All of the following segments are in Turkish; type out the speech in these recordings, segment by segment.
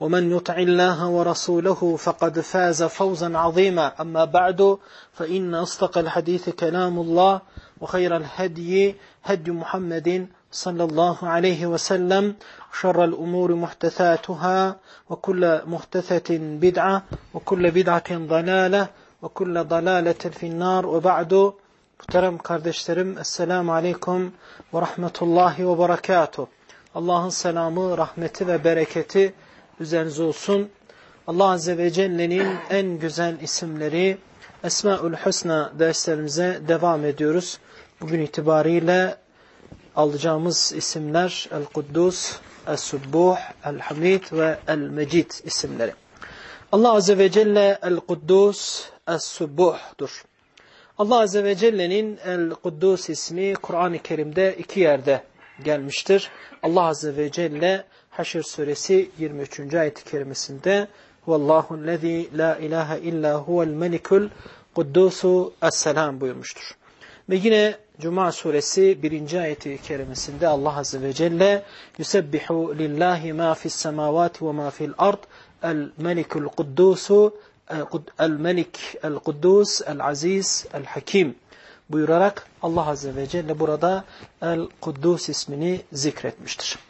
ومن يطع الله ورسوله فقد فاز فوزا عظيما أما بعد فإن أصدق الحديث كلام الله وخير الهدي هدي محمد صلى الله عليه وسلم شر الأمور محدثاتها وكل محدثة بدعة وكل بدعة ضلالة وكل ضلالة في النار وبعد Muhterem kardeşlerim, Esselamu Aleyküm ve Rahmetullahi ve Berekatuhu. Allah'ın selamı, rahmeti ve bereketi üzerinize olsun. Allah Azze ve Celle'nin en güzel isimleri Esmaül Hüsna derslerimize devam ediyoruz. Bugün itibariyle alacağımız isimler El-Kuddus, El-Subbuh, El-Hamid ve El-Mecid isimleri. Allah Azze ve Celle El-Kuddus, El-Subbuh'dur. Allah Azze ve Celle'nin El-Kuddus ismi Kur'an-ı Kerim'de iki yerde gelmiştir. Allah Azze ve Celle Haşr suresi 23. ayet-i kerimesinde Vallahu lezî la ilahe illa huvel melikul kuddusu es-selam buyurmuştur. Ve yine Cuma suresi 1. ayeti kerimesinde Allah Azze ve Celle Yusebbihu lillahi ma fis semavati ve ma fil ard el-melikul kuddusu el-melik el-kuddus el-aziz el-hakim buyurarak Allah Azze ve Celle burada el-kuddus ismini zikretmiştir.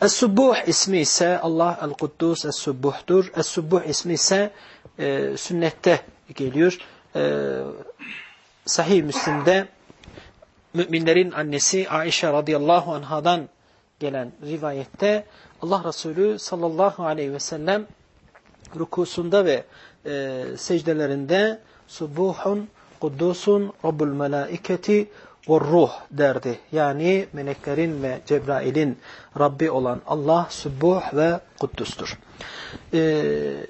Es-Subbuh ismi ise Allah el-Kuddus Es-Subbuh'dur. Es-Subbuh ismi ise e, sünnette geliyor. E, Sahih Müslim'de müminlerin annesi Aişe radıyallahu anhadan gelen rivayette Allah Resulü sallallahu aleyhi ve sellem rukusunda ve e, secdelerinde Subbuhun Kuddusun Rabbul Melaiketi ve ruh derdi. Yani meleklerin ve Cebrail'in Rabbi olan Allah Subbuh ve Kuddus'tur. Ee,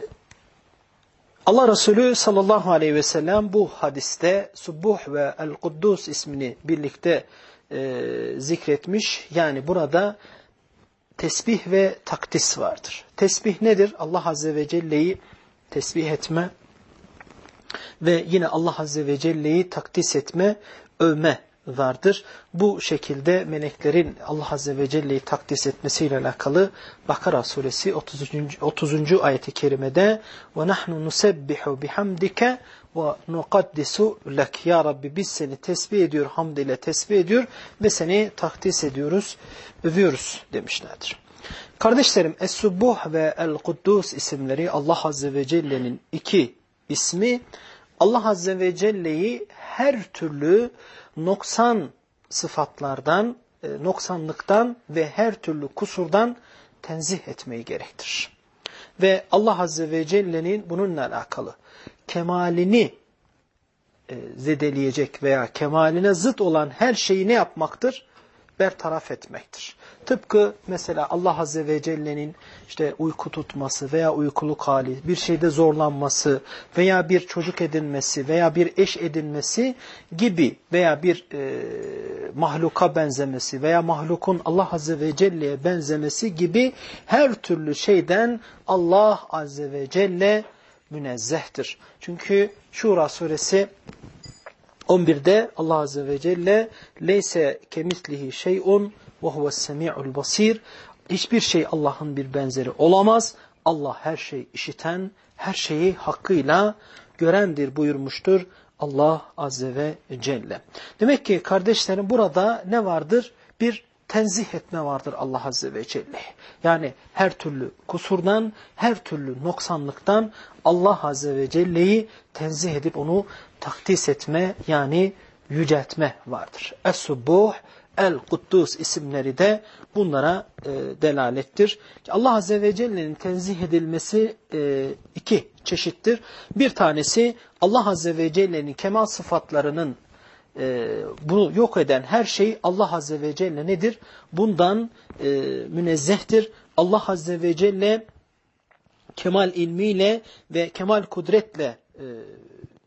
Allah Resulü sallallahu aleyhi ve sellem bu hadiste Subbuh ve El-Kuddus ismini birlikte e, zikretmiş. Yani burada tesbih ve takdis vardır. Tesbih nedir? Allah Azze ve Celle'yi tesbih etme ve yine Allah Azze ve Celle'yi takdis etme, övme vardır. Bu şekilde meleklerin Allah Azze ve Celle'yi takdis etmesiyle alakalı Bakara suresi 30. 30. ayeti kerimede وَنَحْنُ نُسَبِّحُ بِحَمْدِكَ وَنُقَدِّسُ لَكْ Ya Rabbi biz seni tesbih ediyor, hamd ile tesbih ediyor ve seni takdis ediyoruz, övüyoruz demişlerdir. Kardeşlerim Es-Subbuh ve El-Kuddus isimleri Allah Azze ve Celle'nin iki ismi Allah Azze ve Celle'yi her türlü noksan sıfatlardan, e, noksanlıktan ve her türlü kusurdan tenzih etmeyi gerektirir. Ve Allah Azze ve Celle'nin bununla alakalı kemalini e, zedeleyecek veya kemaline zıt olan her şeyi ne yapmaktır? Bertaraf etmektir. Tıpkı mesela Allah Azze ve Celle'nin işte uyku tutması veya uykuluk hali, bir şeyde zorlanması veya bir çocuk edinmesi veya bir eş edinmesi gibi veya bir e, mahluka benzemesi veya mahlukun Allah Azze ve Celle'ye benzemesi gibi her türlü şeyden Allah Azze ve Celle münezzehtir. Çünkü Şura suresi 11'de Allah Azze ve Celle leyse kemislihi şey'un huves semi'ul basir hiçbir şey Allah'ın bir benzeri olamaz. Allah her şey işiten, her şeyi hakkıyla görendir buyurmuştur Allah Azze ve Celle. Demek ki kardeşlerim burada ne vardır? Bir tenzih etme vardır Allah Azze ve Celle. Yani her türlü kusurdan, her türlü noksanlıktan Allah Azze ve Celle'yi tenzih edip onu takdis etme yani yüceltme vardır. Es-Subbuh, El-Kuddus isimleri de bunlara e, delalettir. Allah Azze ve Celle'nin tenzih edilmesi e, iki çeşittir. Bir tanesi Allah Azze ve Celle'nin kemal sıfatlarının e, bunu yok eden her şey Allah Azze ve Celle nedir? Bundan e, münezzehtir. Allah Azze ve Celle kemal ilmiyle ve kemal kudretle e,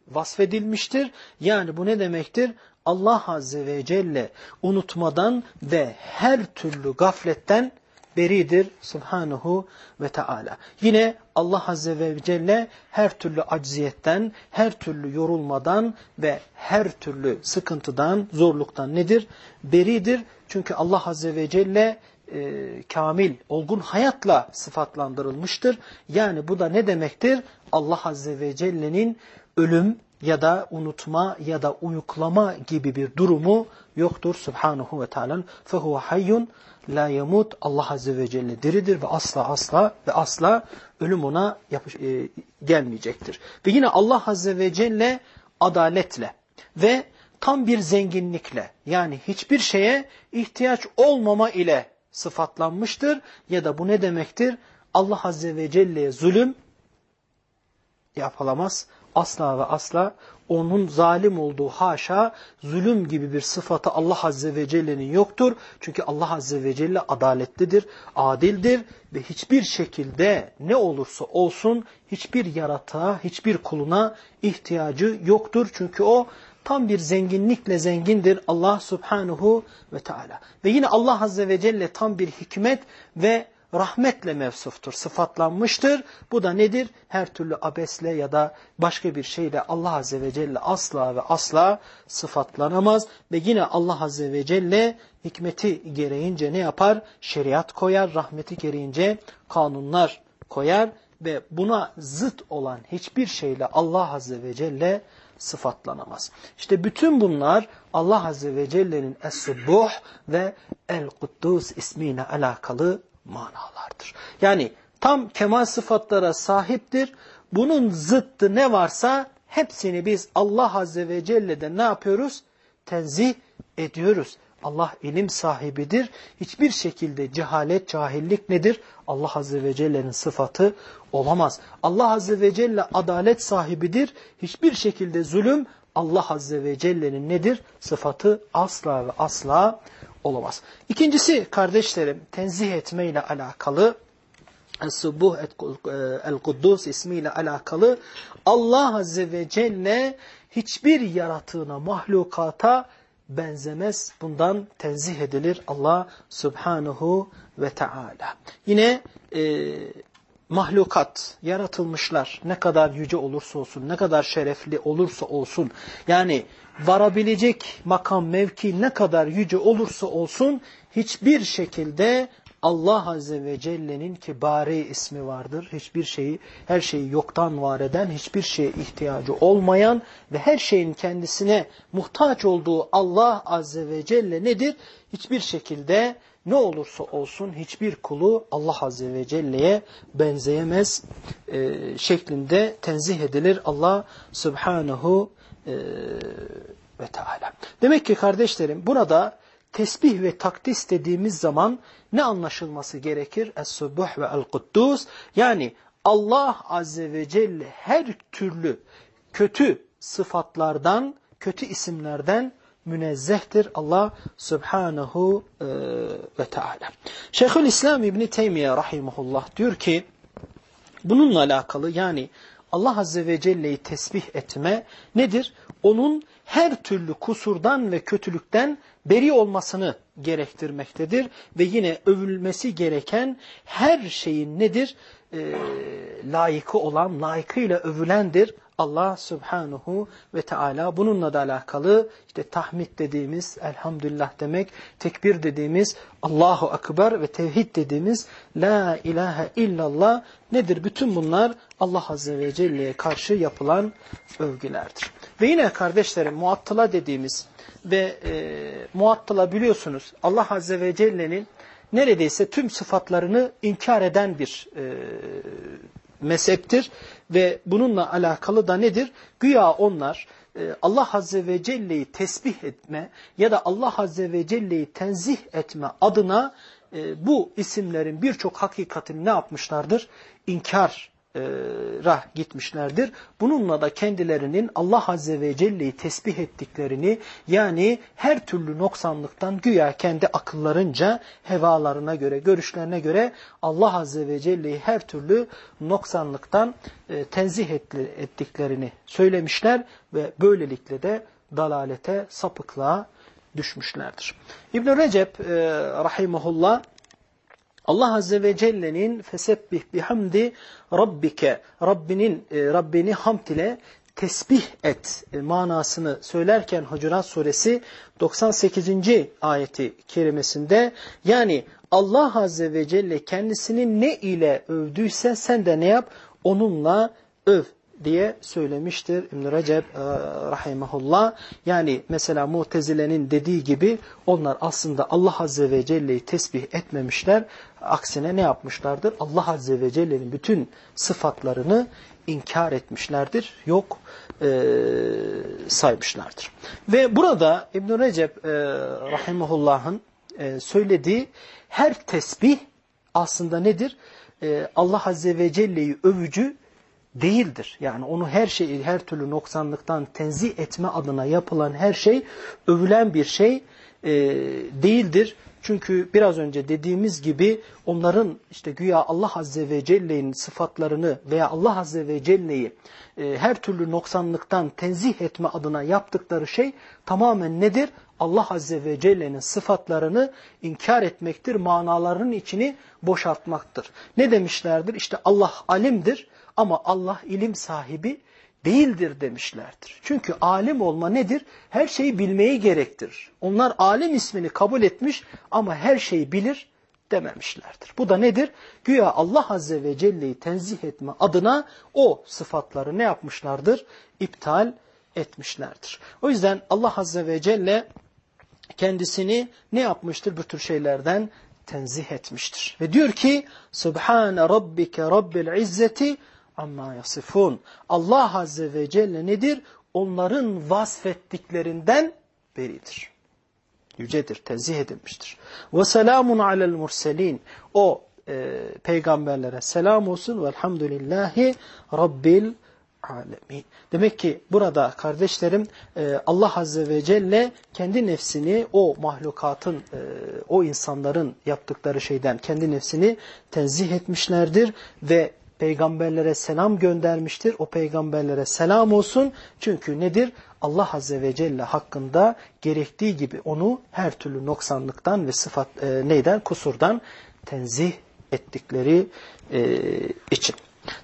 vasfedilmiştir. Yani bu ne demektir? Allah Azze ve Celle unutmadan ve her türlü gafletten beridir Subhanahu ve Teala. Yine Allah Azze ve Celle her türlü acziyetten, her türlü yorulmadan ve her türlü sıkıntıdan, zorluktan nedir? Beridir. Çünkü Allah Azze ve Celle e, kamil, olgun hayatla sıfatlandırılmıştır. Yani bu da ne demektir? Allah Azze ve Celle'nin ölüm ya da unutma ya da uyuklama gibi bir durumu yoktur. Subhanahu ve Teala. Fehuve hayyun la yamut. Allah Azze ve Celle diridir ve asla asla ve asla ölüm ona yapış, e, gelmeyecektir. Ve yine Allah Azze ve Celle adaletle ve tam bir zenginlikle yani hiçbir şeye ihtiyaç olmama ile sıfatlanmıştır. Ya da bu ne demektir? Allah Azze ve Celle'ye zulüm yapılamaz Asla ve asla onun zalim olduğu haşa zulüm gibi bir sıfatı Allah Azze ve Celle'nin yoktur. Çünkü Allah Azze ve Celle adaletlidir, adildir ve hiçbir şekilde ne olursa olsun hiçbir yaratığa, hiçbir kuluna ihtiyacı yoktur. Çünkü o tam bir zenginlikle zengindir Allah Subhanahu ve Teala. Ve yine Allah Azze ve Celle tam bir hikmet ve rahmetle mevsuftur, sıfatlanmıştır. Bu da nedir? Her türlü abesle ya da başka bir şeyle Allah Azze ve Celle asla ve asla sıfatlanamaz. Ve yine Allah Azze ve Celle hikmeti gereğince ne yapar? Şeriat koyar, rahmeti gereğince kanunlar koyar ve buna zıt olan hiçbir şeyle Allah Azze ve Celle sıfatlanamaz. İşte bütün bunlar Allah Azze ve Celle'nin Es-Subbuh ve El-Kuddus ismiyle alakalı manalardır. Yani tam kemal sıfatlara sahiptir. Bunun zıttı ne varsa hepsini biz Allah Azze ve Celle'de ne yapıyoruz? Tenzih ediyoruz. Allah ilim sahibidir. Hiçbir şekilde cehalet, cahillik nedir? Allah Azze ve Celle'nin sıfatı olamaz. Allah Azze ve Celle adalet sahibidir. Hiçbir şekilde zulüm Allah Azze ve Celle'nin nedir? Sıfatı asla ve asla. İkincisi kardeşlerim tenzih etme ile alakalı Es-Subbuh El-Kuddus ismiyle alakalı Allah Azze ve Celle hiçbir yaratığına, mahlukata benzemez. Bundan tenzih edilir Allah Subhanahu ve Teala. Yine e, mahlukat, yaratılmışlar ne kadar yüce olursa olsun, ne kadar şerefli olursa olsun, yani varabilecek makam, mevki ne kadar yüce olursa olsun, hiçbir şekilde Allah Azze ve Celle'nin kibari ismi vardır. Hiçbir şeyi, her şeyi yoktan var eden, hiçbir şeye ihtiyacı olmayan ve her şeyin kendisine muhtaç olduğu Allah Azze ve Celle nedir? Hiçbir şekilde ne olursa olsun hiçbir kulu Allah Azze ve Celle'ye benzeyemez e, şeklinde tenzih edilir Allah Subhanahu e, ve Teala. Demek ki kardeşlerim burada tesbih ve takdis dediğimiz zaman ne anlaşılması gerekir? Es-Subbuh ve El-Kuddus yani Allah Azze ve Celle her türlü kötü sıfatlardan, kötü isimlerden münezzehtir Allah Subhanahu e, ve Teala. Şeyhül İslam İbni Teymiye Rahimullah diyor ki bununla alakalı yani Allah Azze ve Celle'yi tesbih etme nedir? Onun her türlü kusurdan ve kötülükten beri olmasını gerektirmektedir. Ve yine övülmesi gereken her şeyin nedir? E, layıkı olan, layıkıyla övülendir. Allah Subhanahu ve Teala bununla da alakalı işte tahmid dediğimiz elhamdülillah demek, tekbir dediğimiz Allahu Akbar ve tevhid dediğimiz La ilahe illallah nedir? Bütün bunlar Allah Azze ve Celle'ye karşı yapılan övgülerdir. Ve yine kardeşlerim muattıla dediğimiz ve e, muattıla biliyorsunuz Allah Azze ve Celle'nin neredeyse tüm sıfatlarını inkar eden bir e, mezheptir ve bununla alakalı da nedir? Güya onlar e, Allah Azze ve Celle'yi tesbih etme ya da Allah Azze ve Celle'yi tenzih etme adına e, bu isimlerin birçok hakikatini ne yapmışlardır? İnkar rah gitmişlerdir. Bununla da kendilerinin Allah Azze ve Celle'yi tesbih ettiklerini yani her türlü noksanlıktan güya kendi akıllarınca hevalarına göre, görüşlerine göre Allah Azze ve Celle'yi her türlü noksanlıktan e, tenzih ettiklerini söylemişler ve böylelikle de dalalete, sapıklığa düşmüşlerdir. İbn-i Recep e, rahimahullah Allah Azze ve Celle'nin fesebbih bihamdi rabbike Rabbinin e, Rabbini hamd ile tesbih et e, manasını söylerken Hucurat suresi 98. ayeti kerimesinde yani Allah Azze ve Celle kendisini ne ile övdüyse sen de ne yap? Onunla öv diye söylemiştir İbn Recep e, rahimehullah. Yani mesela Mutezile'nin dediği gibi onlar aslında Allah azze ve celle'yi tesbih etmemişler. Aksine ne yapmışlardır? Allah azze ve celle'nin bütün sıfatlarını inkar etmişlerdir. Yok e, saymışlardır. Ve burada İbn Recep e, rahimehullah'ın e, söylediği her tesbih aslında nedir? E, Allah azze ve celle'yi övücü değildir. Yani onu her şeyi, her türlü noksanlıktan tenzih etme adına yapılan her şey övülen bir şey e, değildir. Çünkü biraz önce dediğimiz gibi onların işte güya Allah Azze ve Celle'nin sıfatlarını veya Allah Azze ve Celle'yi e, her türlü noksanlıktan tenzih etme adına yaptıkları şey tamamen nedir? Allah Azze ve Celle'nin sıfatlarını inkar etmektir, manalarının içini boşaltmaktır. Ne demişlerdir? İşte Allah alimdir ama Allah ilim sahibi değildir demişlerdir. Çünkü alim olma nedir? Her şeyi bilmeyi gerektirir. Onlar alim ismini kabul etmiş ama her şeyi bilir dememişlerdir. Bu da nedir? Güya Allah Azze ve Celle'yi tenzih etme adına o sıfatları ne yapmışlardır? İptal etmişlerdir. O yüzden Allah Azze ve Celle kendisini ne yapmıştır bu tür şeylerden? Tenzih etmiştir. Ve diyor ki Subhane Rabbike Rabbil İzzeti amma yasifun. Allah Azze ve Celle nedir? Onların vasfettiklerinden beridir. Yücedir, tenzih edilmiştir. Ve selamun alel murselin. O e, peygamberlere selam olsun. Velhamdülillahi Rabbil alemin. Demek ki burada kardeşlerim e, Allah Azze ve Celle kendi nefsini o mahlukatın, e, o insanların yaptıkları şeyden kendi nefsini tenzih etmişlerdir ve peygamberlere selam göndermiştir. O peygamberlere selam olsun. Çünkü nedir? Allah Azze ve Celle hakkında gerektiği gibi onu her türlü noksanlıktan ve sıfat e, neyden? Kusurdan tenzih ettikleri e, için.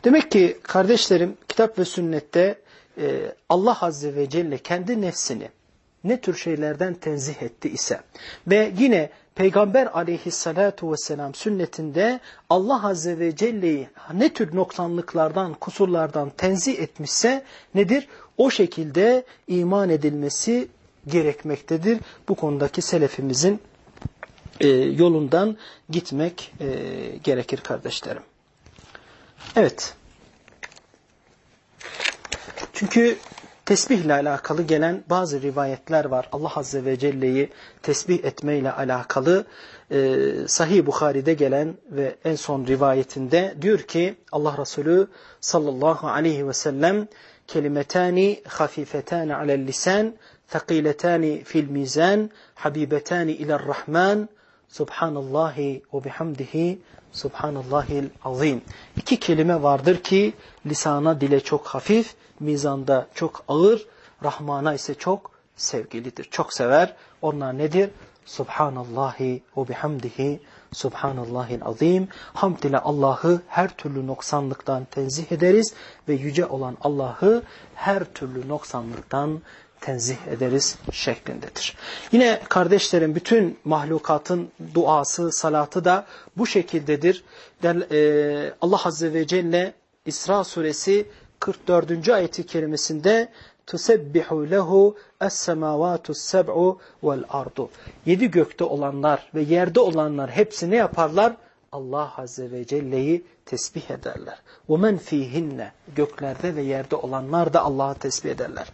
Demek ki kardeşlerim kitap ve sünnette e, Allah Azze ve Celle kendi nefsini ne tür şeylerden tenzih etti ise ve yine Peygamber aleyhissalatu vesselam sünnetinde Allah azze ve celle'yi ne tür noksanlıklardan, kusurlardan tenzih etmişse nedir? O şekilde iman edilmesi gerekmektedir. Bu konudaki selefimizin e, yolundan gitmek e, gerekir kardeşlerim. Evet. Çünkü tesbihle alakalı gelen bazı rivayetler var. Allah Azze ve Celle'yi tesbih etmeyle alakalı e, Sahih Bukhari'de gelen ve en son rivayetinde diyor ki Allah Resulü sallallahu aleyhi ve sellem kelimetani hafifetani alel lisan thaqiletani fil mizan habibetani iler rahman subhanallahi ve bihamdihi subhanallahil azim. İki kelime vardır ki lisana dile çok hafif mizanda çok ağır, Rahman'a ise çok sevgilidir. Çok sever. Onlar nedir? Subhanallahi ve bihamdihi Subhanallahil azim. Hamd ile Allah'ı her türlü noksanlıktan tenzih ederiz ve yüce olan Allah'ı her türlü noksanlıktan tenzih ederiz şeklindedir. Yine kardeşlerim bütün mahlukatın duası, salatı da bu şekildedir. E, Allah Azze ve Celle İsra suresi 44. ayeti kerimesinde lehu es-semavatu seb'u vel ardu. Yedi gökte olanlar ve yerde olanlar hepsi ne yaparlar? Allah Azze ve Celle'yi tesbih ederler. وَمَنْ ف۪يهِنَّ Göklerde ve yerde olanlar da Allah'ı tesbih ederler.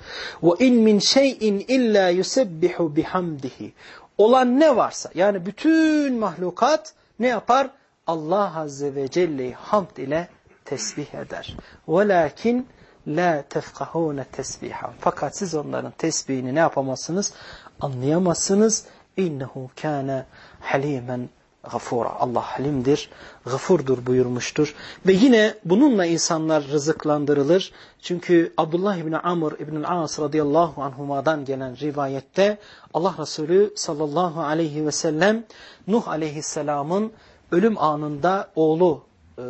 وَاِنْ مِنْ شَيْءٍ اِلَّا يُسَبِّحُ بِحَمْدِهِ Olan ne varsa yani bütün mahlukat ne yapar? Allah Azze ve Celle'yi hamd ile tesbih eder. وَلَكِنْ la tefkahune tesbiha. Fakat siz onların tesbihini ne yapamazsınız? Anlayamazsınız. İnnehu kâne halimen gafura. Allah halimdir, gafurdur buyurmuştur. Ve yine bununla insanlar rızıklandırılır. Çünkü Abdullah İbni Amr İbni As radıyallahu anhuma'dan gelen rivayette Allah Resulü sallallahu aleyhi ve sellem Nuh aleyhisselamın ölüm anında oğlu e,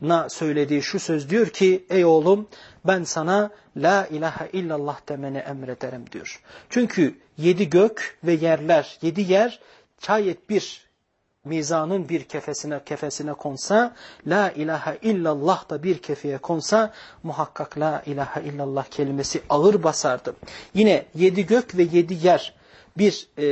na söylediği şu söz diyor ki ey oğlum ben sana la ilahe illallah demeni emrederim diyor. Çünkü yedi gök ve yerler yedi yer şayet bir mizanın bir kefesine kefesine konsa la ilahe illallah da bir kefeye konsa muhakkak la ilahe illallah kelimesi ağır basardı. Yine yedi gök ve yedi yer bir e,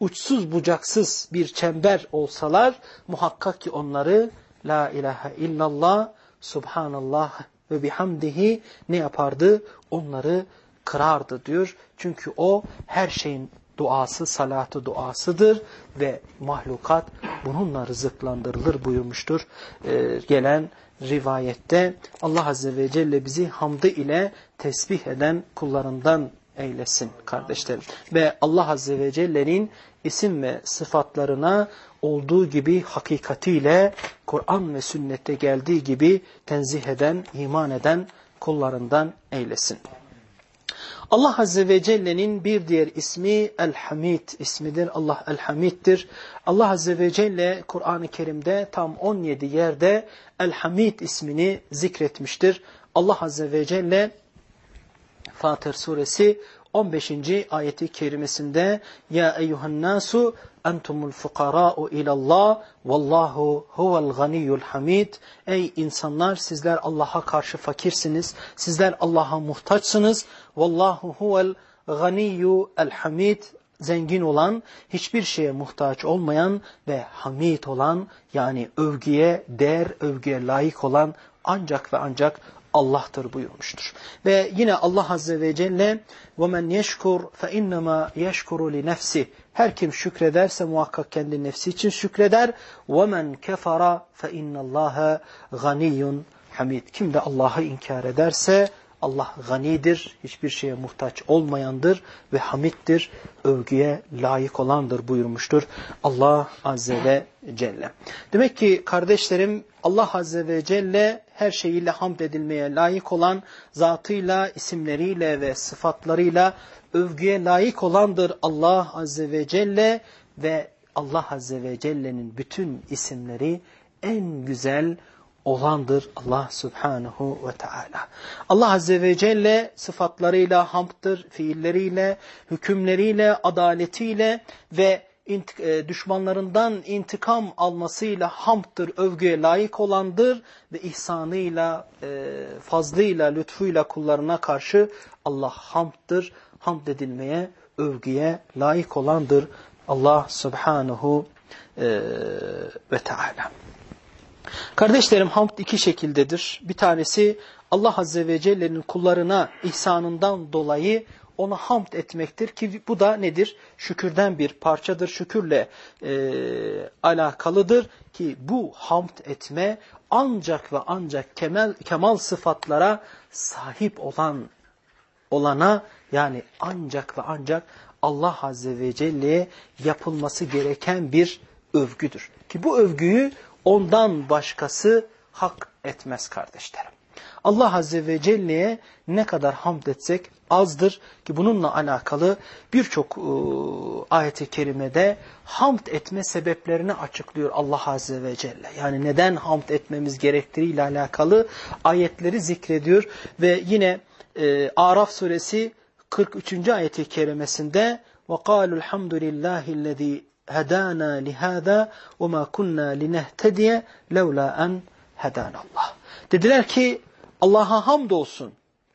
uçsuz bucaksız bir çember olsalar muhakkak ki onları La ilahe illallah, subhanallah ve bihamdihi ne yapardı? Onları kırardı diyor. Çünkü o her şeyin duası, salatı duasıdır ve mahlukat bununla rızıklandırılır buyurmuştur. Ee, gelen rivayette Allah Azze ve Celle bizi hamdı ile tesbih eden kullarından eylesin kardeşlerim. Ve Allah Azze ve Celle'nin isim ve sıfatlarına olduğu gibi hakikatiyle Kur'an ve sünnette geldiği gibi tenzih eden, iman eden kullarından eylesin. Allah Azze ve Celle'nin bir diğer ismi El-Hamid ismidir. Allah El-Hamid'dir. Allah Azze ve Celle Kur'an-ı Kerim'de tam 17 yerde El-Hamid ismini zikretmiştir. Allah Azze ve Celle Fatır suresi 15. ayeti kerimesinde Ya eyyuhan nasu entumul fukara'u ilallah vallahu huvel ganiyyul hamid Ey insanlar sizler Allah'a karşı fakirsiniz. Sizler Allah'a muhtaçsınız. Vallahu huvel ganiyyu el hamid zengin olan, hiçbir şeye muhtaç olmayan ve hamid olan yani övgüye, değer, övgüye layık olan ancak ve ancak Allah'tır buyurmuştur. Ve yine Allah Azze ve Celle وَمَنْ يَشْكُرْ فَاِنَّمَا يَشْكُرُ لِنَفْسِ Her kim şükrederse muhakkak kendi nefsi için şükreder. وَمَنْ كَفَرَ فَاِنَّ اللّٰهَ غَنِيٌّ hamid. Kim de Allah'ı inkar ederse Allah ganidir, hiçbir şeye muhtaç olmayandır ve hamittir, övgüye layık olandır buyurmuştur Allah Azze ve Celle. Demek ki kardeşlerim Allah Azze ve Celle her şeyiyle hamd edilmeye layık olan zatıyla, isimleriyle ve sıfatlarıyla övgüye layık olandır Allah Azze ve Celle ve Allah Azze ve Celle'nin bütün isimleri en güzel olandır Allah Subhanahu ve Teala. Allah Azze ve Celle sıfatlarıyla, hamdtır, fiilleriyle, hükümleriyle, adaletiyle ve e, düşmanlarından intikam almasıyla hamdtır, övgüye layık olandır ve ihsanıyla, e, fazlıyla, lütfuyla kullarına karşı Allah hamdtır, hamd edilmeye, övgüye layık olandır Allah Subhanahu e, ve Teala. Kardeşlerim hamd iki şekildedir. Bir tanesi Allah Azze ve Celle'nin kullarına ihsanından dolayı ona hamd etmektir ki bu da nedir? Şükürden bir parçadır, şükürle e, alakalıdır ki bu hamd etme ancak ve ancak kemal, kemal sıfatlara sahip olan olana yani ancak ve ancak Allah Azze ve Celle'ye yapılması gereken bir övgüdür. Ki bu övgüyü ondan başkası hak etmez kardeşlerim. Allah Azze ve Celle'ye ne kadar hamd etsek azdır ki bununla alakalı birçok e, ayet-i kerimede hamd etme sebeplerini açıklıyor Allah Azze ve Celle. Yani neden hamd etmemiz gerektiğiyle alakalı ayetleri zikrediyor ve yine e, Araf suresi 43. ayet-i kerimesinde وَقَالُوا الْحَمْدُ لِلّٰهِ الَّذ۪ي hedana lihada ve ma kunna linehtediye levla en hedanallah. Dediler ki Allah'a hamdolsun.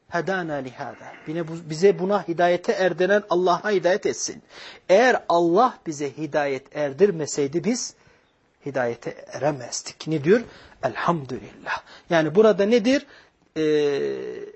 Hedana lihada. Bize buna hidayete erdiren Allah'a hidayet etsin. Eğer Allah bize hidayet erdirmeseydi biz hidayete eremezdik. Ne diyor? Elhamdülillah. Yani burada nedir? Ee,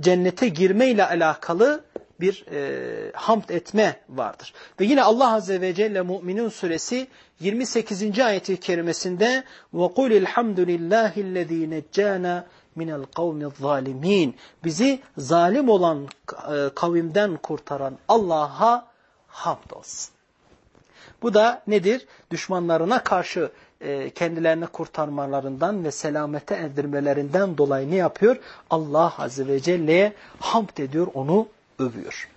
cennete girme ile alakalı bir e, hamd etme vardır. Ve yine Allah Azze ve Celle Mü'minun suresi 28. ayeti kerimesinde وَقُلِ الْحَمْدُ لِلّٰهِ الَّذ۪ي نَجَّانَا minel kavmi zalimin. Bizi zalim olan e, kavimden kurtaran Allah'a hamd olsun. Bu da nedir? Düşmanlarına karşı e, kendilerini kurtarmalarından ve selamete erdirmelerinden dolayı ne yapıyor? Allah Azze ve Celle'ye hamd ediyor, onu övüyor.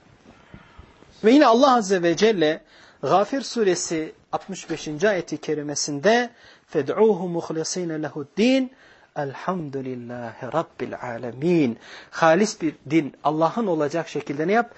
Ve yine Allah Azze ve Celle Gafir suresi 65. ayeti kerimesinde فَدْعُوهُ مُخْلِص۪ينَ لَهُ الدِّينَ Elhamdülillahi Rabbil alemin. Halis bir din Allah'ın olacak şekilde ne yap?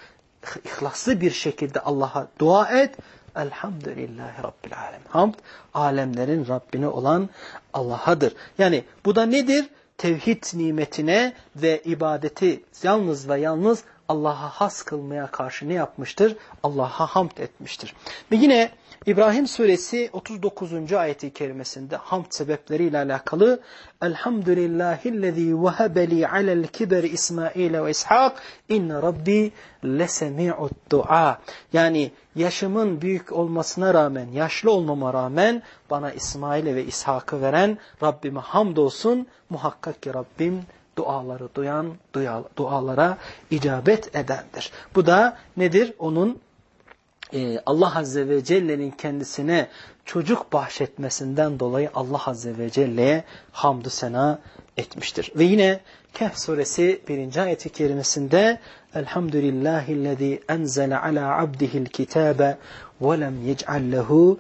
İhlaslı bir şekilde Allah'a dua et. Elhamdülillahi Rabbil alemin. Hamd alemlerin Rabbine olan Allah'adır. Yani bu da nedir? Tevhid nimetine ve ibadeti yalnız ve yalnız Allah'a has kılmaya karşı ne yapmıştır? Allah'a hamd etmiştir. Ve yine İbrahim suresi 39. ayeti kerimesinde hamd sebepleriyle alakalı Elhamdülillahillezî vehebeli alel kiberi İsmail ve İshak inne rabbi lesemi'ud dua. Yani yaşımın büyük olmasına rağmen, yaşlı olmama rağmen bana İsmail ve İshak'ı veren Rabbime hamdolsun. Muhakkak ki Rabbim duaları duyan, dualara icabet edendir. Bu da nedir? Onun e, Allah Azze ve Celle'nin kendisine çocuk bahşetmesinden dolayı Allah Azze ve Celle'ye hamdü sena etmiştir. Ve yine Kehf suresi 1. ayeti kerimesinde Elhamdülillahillezî enzele ala abdihil kitabe ve lem yec'al lehu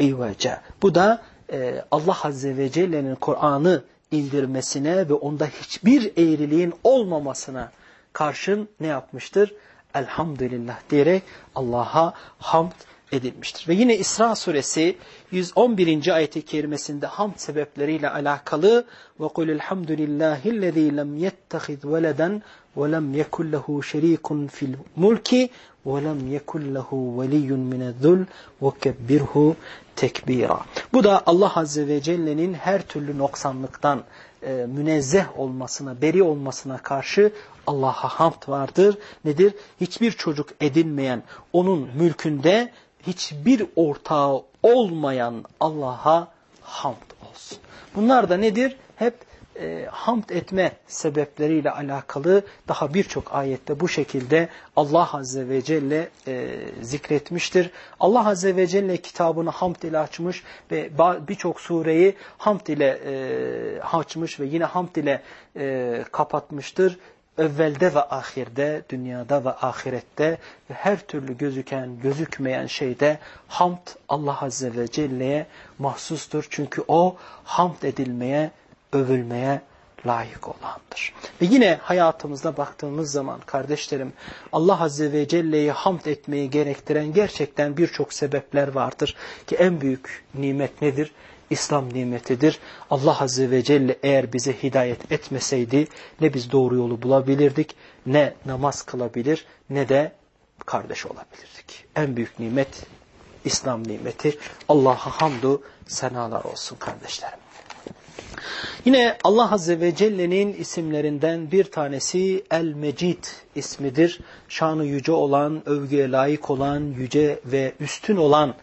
ivaca. Bu da e, Allah Azze ve Celle'nin Kur'an'ı indirmesine ve onda hiçbir eğriliğin olmamasına karşın ne yapmıştır? Elhamdülillah diyerek Allah'a hamd edilmiştir. Ve yine İsra suresi 111. ayeti kerimesinde hamd sebepleriyle alakalı ve kul elhamdülillahi'llezî lem yettehiz veleden ve lem yekun lehu şerikun fil mulki lem yekun lehu veliyyun minezzul ve kebbirhu tekbira. Bu da Allah Azze ve Celle'nin her türlü noksanlıktan e, münezzeh olmasına, beri olmasına karşı Allah'a hamd vardır. Nedir? Hiçbir çocuk edinmeyen, onun mülkünde hiçbir ortağı olmayan Allah'a hamd olsun. Bunlar da nedir? Hep e, hamd etme sebepleriyle alakalı daha birçok ayette bu şekilde Allah Azze ve Celle e, zikretmiştir. Allah Azze ve Celle kitabını hamd ile açmış ve birçok sureyi hamd ile e, açmış ve yine hamd ile e, kapatmıştır evvelde ve ahirde, dünyada ve ahirette ve her türlü gözüken, gözükmeyen şeyde hamd Allah Azze ve Celle'ye mahsustur. Çünkü o hamd edilmeye, övülmeye layık olandır. Ve yine hayatımızda baktığımız zaman kardeşlerim Allah Azze ve Celle'yi hamd etmeyi gerektiren gerçekten birçok sebepler vardır. Ki en büyük nimet nedir? İslam nimetidir. Allah Azze ve Celle eğer bize hidayet etmeseydi ne biz doğru yolu bulabilirdik, ne namaz kılabilir, ne de kardeş olabilirdik. En büyük nimet İslam nimeti. Allah'a hamdu senalar olsun kardeşlerim. Yine Allah Azze ve Celle'nin isimlerinden bir tanesi El-Mecid ismidir. Şanı yüce olan, övgüye layık olan, yüce ve üstün olan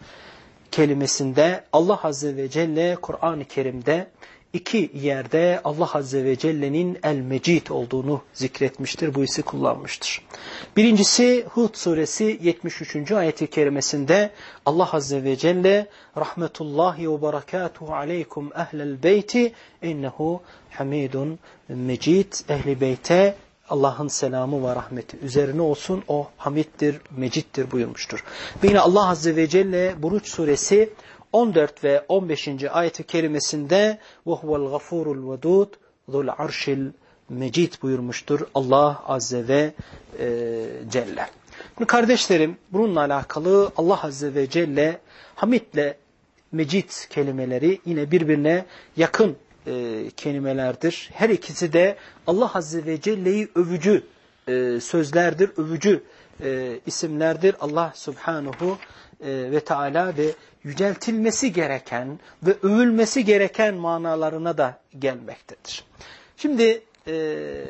kelimesinde Allah Azze ve Celle Kur'an-ı Kerim'de iki yerde Allah Azze ve Celle'nin El-Mecid olduğunu zikretmiştir. Bu isi kullanmıştır. Birincisi Hud suresi 73. ayeti kerimesinde Allah Azze ve Celle Rahmetullahi ve berekatuhu aleykum ehlel beyti innehu hamidun mecid ehli beyte Allah'ın selamı ve rahmeti üzerine olsun. O hamiddir, mecittir buyurmuştur. Ve yine Allah Azze ve Celle Buruç suresi 14 ve 15. ayet-i kerimesinde وَهُوَ الْغَفُورُ الْوَدُودُ ذُو الْعَرْشِ mecid buyurmuştur Allah Azze ve e, Celle. Şimdi kardeşlerim bununla alakalı Allah Azze ve Celle hamidle mecid kelimeleri yine birbirine yakın e, kelimelerdir. Her ikisi de Allah Azze ve Celle'yi övücü e, sözlerdir, övücü e, isimlerdir. Allah subhanahu e, ve Teala ve yüceltilmesi gereken ve övülmesi gereken manalarına da gelmektedir. Şimdi e,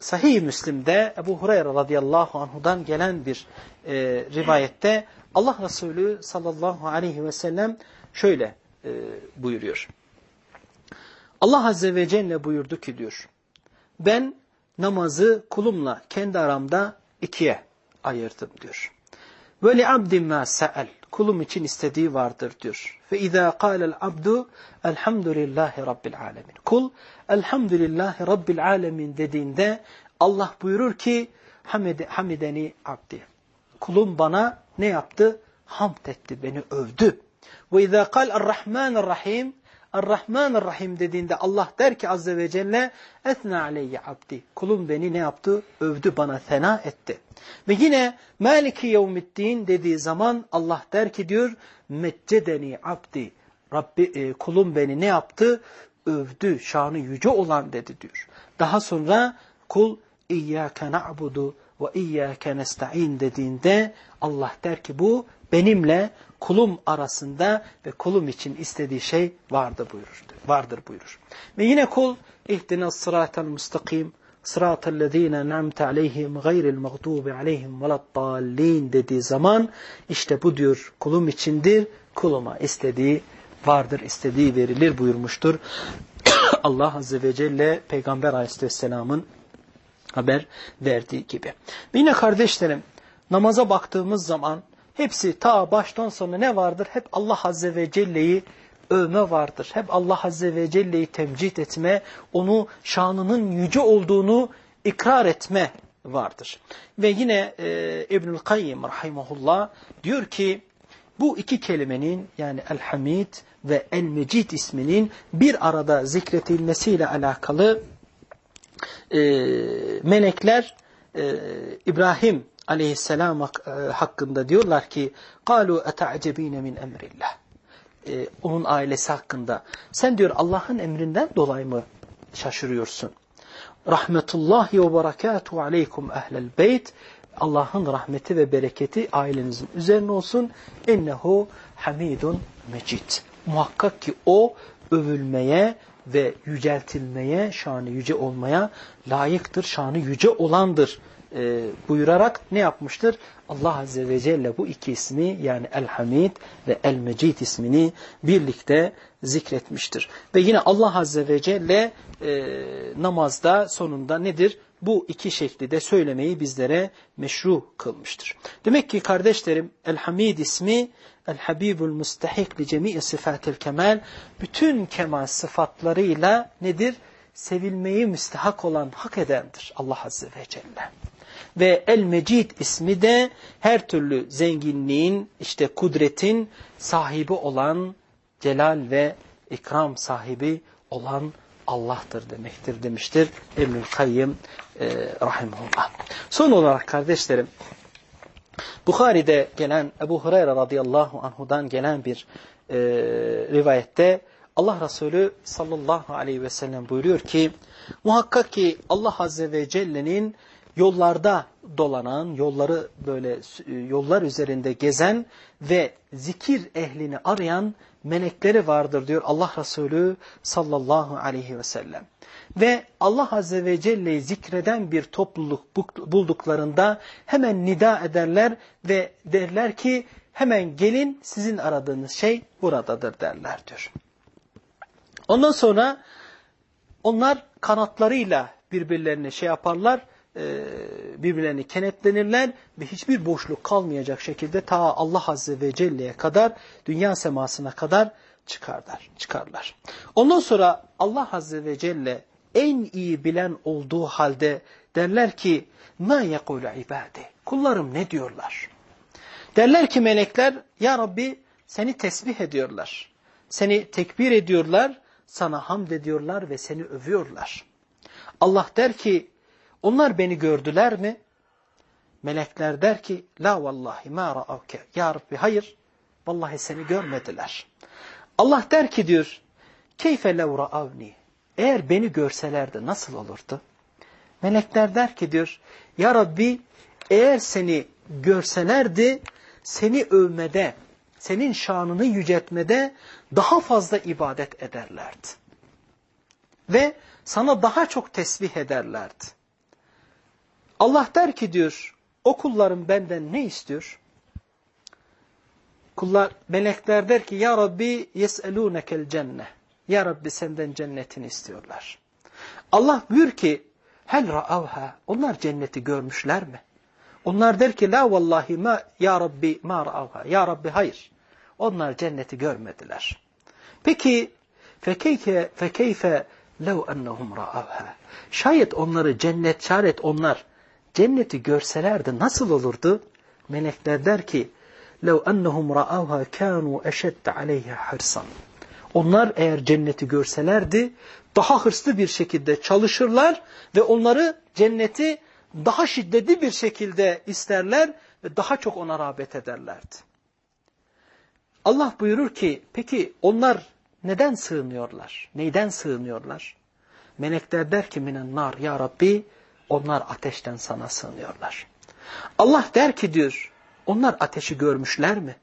Sahih-i Müslim'de Ebu Hureyre radıyallahu anhudan gelen bir e, rivayette Allah Resulü sallallahu aleyhi ve sellem şöyle e, buyuruyor. Allah Azze ve Celle buyurdu ki diyor. Ben namazı kulumla kendi aramda ikiye ayırdım diyor. Ve li abdin ma sa'al. Kulum için istediği vardır diyor. Ve izâ kâlel abdu elhamdülillahi rabbil alemin. Kul elhamdülillahi rabbil alemin dediğinde Allah buyurur ki hamideni abdi. Kulum bana ne yaptı? Hamd etti, beni övdü. Ve izâ kâl er-rahmânir-rahîm Er-Rahman-er-Rahim dediğinde Allah der ki Azze ve Celle etna aleyye abdi. Kulum beni ne yaptı? Övdü bana fena etti. Ve yine Maliki yevmiddin dediği zaman Allah der ki diyor meccedeni abdi. Rabbi, e, kulum beni ne yaptı? Övdü, şanı yüce olan dedi diyor. Daha sonra kul İyyâke na'budu ve iyyâke nesta'in dediğinde Allah der ki bu benimle kulum arasında ve kulum için istediği şey vardır buyurur. Vardır buyurur. Ve yine kul ihdina sıratel mustakim sıratel lezine nemte aleyhim gayril mağdubi aleyhim veladdallin dediği zaman işte bu diyor kulum içindir. Kuluma istediği vardır, istediği verilir buyurmuştur. Allah Azze ve Celle Peygamber Aleyhisselam'ın haber verdiği gibi. Yine kardeşlerim namaza baktığımız zaman hepsi ta baştan sona ne vardır? Hep Allah Azze ve Celle'yi övme vardır. Hep Allah Azze ve Celle'yi temcid etme, onu şanının yüce olduğunu ikrar etme vardır. Ve yine e, İbnül Kayyim rahimahullah diyor ki bu iki kelimenin yani El-Hamid ve El-Mecid isminin bir arada zikretilmesiyle alakalı e, melekler e, İbrahim aleyhisselam e, hakkında diyorlar ki قَالُوا اَتَعْجَب۪ينَ min emrillah. E, onun ailesi hakkında. Sen diyor Allah'ın emrinden dolayı mı şaşırıyorsun? Rahmetullahi ve berekatuhu aleykum ehlel beyt. Allah'ın rahmeti ve bereketi ailenizin üzerine olsun. İnnehu hamidun mecid. Muhakkak ki o övülmeye ve yüceltilmeye, şanı yüce olmaya layıktır, şanı yüce olandır e, buyurarak ne yapmıştır? Allah Azze ve Celle bu iki ismi yani El-Hamid ve El-Mecid ismini birlikte zikretmiştir. Ve yine Allah Azze ve Celle e, namazda sonunda nedir? Bu iki şekli de söylemeyi bizlere meşru kılmıştır. Demek ki kardeşlerim El-Hamid ismi El-Habibul Mustahik li cemi'i sıfatil kemal bütün kemal sıfatlarıyla nedir? Sevilmeyi müstehak olan, hak edendir Allah Azze ve Celle. Ve El-Mecid ismi de her türlü zenginliğin, işte kudretin sahibi olan, celal ve ikram sahibi olan Allah'tır demektir demiştir İbnül Kayyım e, Rahimullah. Son olarak kardeşlerim, Bukhari'de gelen Ebu Hureyre radıyallahu anhudan gelen bir e, rivayette Allah Resulü sallallahu aleyhi ve sellem buyuruyor ki muhakkak ki Allah Azze ve Celle'nin yollarda dolanan, yolları böyle yollar üzerinde gezen ve zikir ehlini arayan melekleri vardır diyor Allah Resulü sallallahu aleyhi ve sellem. Ve Allah Azze ve Celle'yi zikreden bir topluluk bulduklarında hemen nida ederler ve derler ki hemen gelin sizin aradığınız şey buradadır derler diyor. Ondan sonra onlar kanatlarıyla birbirlerini şey yaparlar, birbirlerini kenetlenirler ve hiçbir boşluk kalmayacak şekilde ta Allah Azze ve Celle'ye kadar, dünya semasına kadar çıkarlar. çıkarlar. Ondan sonra Allah Azze ve Celle en iyi bilen olduğu halde derler ki ma yekulu ibadi. Kullarım ne diyorlar? Derler ki melekler ya Rabbi seni tesbih ediyorlar. Seni tekbir ediyorlar, sana hamd ediyorlar ve seni övüyorlar. Allah der ki onlar beni gördüler mi? Melekler der ki la vallahi ma ra'avke. Ya Rabbi hayır vallahi seni görmediler. Allah der ki diyor keyfe lev ra'avni. Eğer beni görselerdi nasıl olurdu? Melekler der ki diyor, Ya Rabbi eğer seni görselerdi seni övmede, senin şanını yüceltmede daha fazla ibadet ederlerdi. Ve sana daha çok tesbih ederlerdi. Allah der ki diyor, o kullarım benden ne istiyor? Kullar, melekler der ki, Ya Rabbi yes'elûnekel cenne. Ya Rabbi senden cennetini istiyorlar. Allah buyur ki, hel ra'avha, onlar cenneti görmüşler mi? Onlar der ki, la vallahi ma, ya Rabbi ma ra'avha. Ya Rabbi hayır. Onlar cenneti görmediler. Peki, fekeyfe, fekeyfe lev ennehum ra'avha. Şayet onları cennet, şayet onlar cenneti görselerdi nasıl olurdu? Melekler der ki, لَوْ أَنَّهُمْ رَأَوْهَا كَانُوا اَشَدَّ عَلَيْهَا حَرْصًا Onlar eğer cenneti görselerdi, daha hırslı bir şekilde çalışırlar ve onları cenneti daha şiddetli bir şekilde isterler ve daha çok ona rağbet ederlerdi. Allah buyurur ki, peki onlar neden sığınıyorlar? Neyden sığınıyorlar? Melekler der ki minen nar ya Rabbi onlar ateşten sana sığınıyorlar. Allah der ki diyor onlar ateşi görmüşler mi?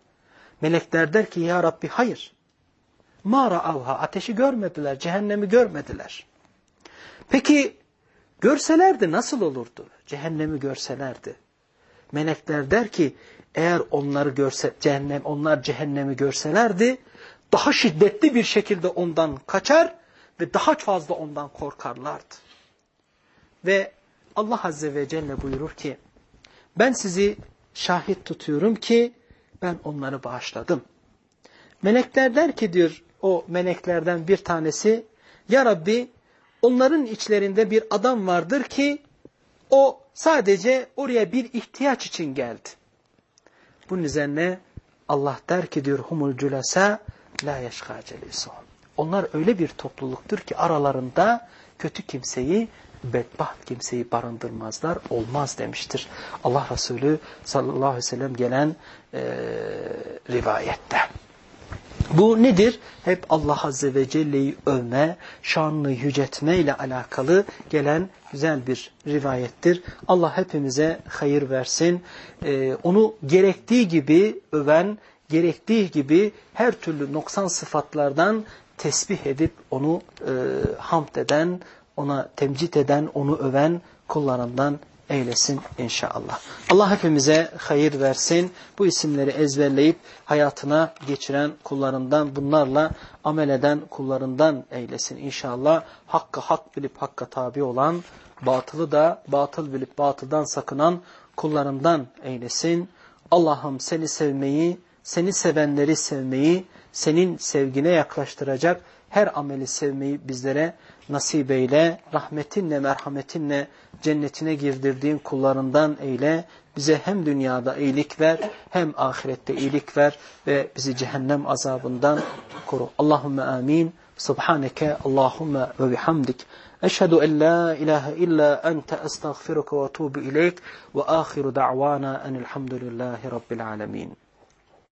Melekler der ki ya Rabbi hayır. Mara avha ateşi görmediler, cehennemi görmediler. Peki görselerdi nasıl olurdu? Cehennemi görselerdi. Melekler der ki eğer onları görse cehennem onlar cehennemi görselerdi daha şiddetli bir şekilde ondan kaçar ve daha fazla ondan korkarlardı. Ve Allah Azze ve Celle buyurur ki ben sizi şahit tutuyorum ki ben onları bağışladım. Melekler der ki diyor o meleklerden bir tanesi Ya Rabbi onların içlerinde bir adam vardır ki o sadece oraya bir ihtiyaç için geldi. Bunun üzerine Allah der ki diyor humul culasa la yeşka Onlar öyle bir topluluktur ki aralarında kötü kimseyi bedbaht kimseyi barındırmazlar, olmaz demiştir. Allah Resulü sallallahu aleyhi ve sellem gelen e, rivayette. Bu nedir? Hep Allah Azze ve Celle'yi övme, şanını yücetme ile alakalı gelen güzel bir rivayettir. Allah hepimize hayır versin. Ee, onu gerektiği gibi öven, gerektiği gibi her türlü noksan sıfatlardan tesbih edip onu e, hamd eden, ona temcit eden, onu öven kullarından eylesin inşallah. Allah hepimize hayır versin. Bu isimleri ezberleyip hayatına geçiren kullarından, bunlarla amel eden kullarından eylesin inşallah. Hakkı hak bilip hakka tabi olan, batılı da batıl bilip batıldan sakınan kullarından eylesin. Allah'ım seni sevmeyi, seni sevenleri sevmeyi, senin sevgine yaklaştıracak her ameli sevmeyi bizlere nasip eyle, rahmetinle, merhametinle cennetine girdirdiğin kullarından eyle, bize hem dünyada iyilik ver, hem ahirette iyilik ver ve bizi cehennem azabından koru. Allahümme amin. Subhaneke Allahümme ve bihamdik. Eşhedü en la ilahe illa ente estağfiruka ve tuğbu ileyk ve ahiru da'vana enilhamdülillahi rabbil alemin.